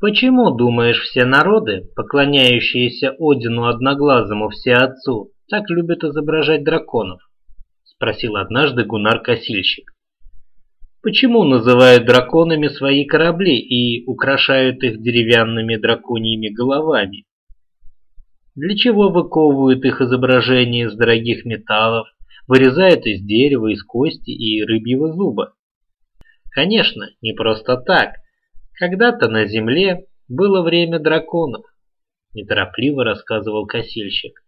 Почему, думаешь, все народы, поклоняющиеся Одину Одноглазому Всеотцу, так любят изображать драконов? Спросил однажды Гунар-косильщик. Почему называют драконами свои корабли и украшают их деревянными драконьими головами? Для чего выковывают их изображения из дорогих металлов, вырезают из дерева, из кости и рыбьего зуба? Конечно, не просто так. Когда-то на земле было время драконов, неторопливо рассказывал косильщик.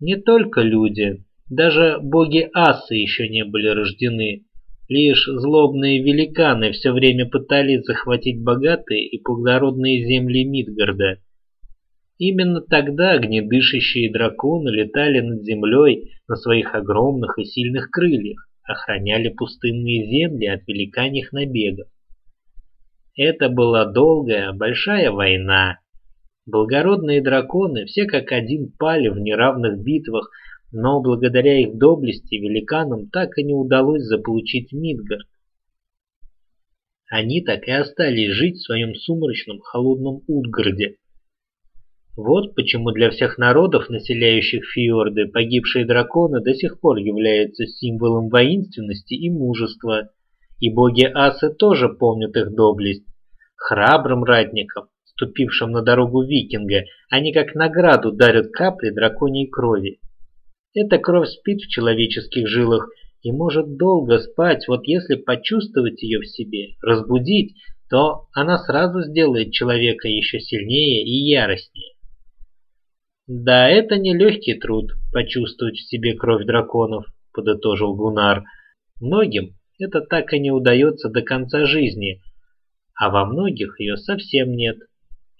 Не только люди, даже боги асы еще не были рождены. Лишь злобные великаны все время пытались захватить богатые и плодородные земли Мидгарда. Именно тогда огнедышащие драконы летали над землей на своих огромных и сильных крыльях, охраняли пустынные земли от великаньих набегов. Это была долгая, большая война. Благородные драконы все как один пали в неравных битвах, но благодаря их доблести великанам так и не удалось заполучить Мидгард. Они так и остались жить в своем сумрачном холодном Утгарде. Вот почему для всех народов, населяющих фьорды, погибшие драконы до сих пор являются символом воинственности и мужества, и боги асы тоже помнят их доблесть. Храбрым ратникам, ступившим на дорогу викинга, они как награду дарят капли драконьей крови. Эта кровь спит в человеческих жилах и может долго спать, вот если почувствовать ее в себе, разбудить, то она сразу сделает человека еще сильнее и яростнее. Да, это не легкий труд почувствовать в себе кровь драконов, подытожил Гунар. Многим это так и не удается до конца жизни, а во многих ее совсем нет.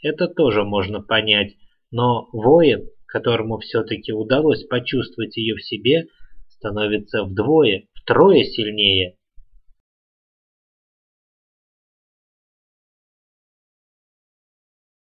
Это тоже можно понять, но воин которому все-таки удалось почувствовать ее в себе, становится вдвое, втрое сильнее